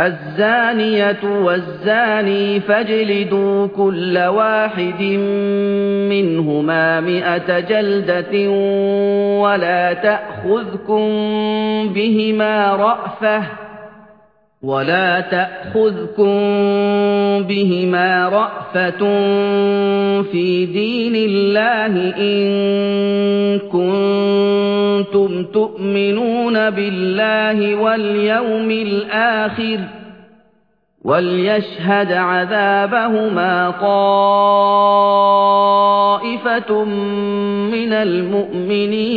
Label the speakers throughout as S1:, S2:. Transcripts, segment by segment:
S1: الزَّانِيَةُ وَالزَّانِي فَاجْلِدُوا كُلَّ وَاحِدٍ مِّنْهُمَا مِائَةَ جَلْدَةٍ وَلَا تَأْخُذْكُم بِهِمَا رَأْفَةٌ ولا تأخذكم بهما رأفة في دين الله إن كنتم تؤمنون بالله واليوم الآخر وليشهد عذابهما طائفة من المؤمنين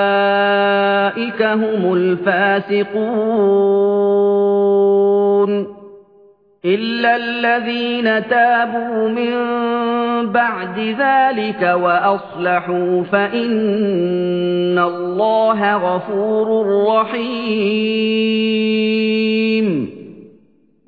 S1: هم الفاسقون. إلا الذين تابوا من بعد ذلك وأصلحوا فإن الله غفور رحيم.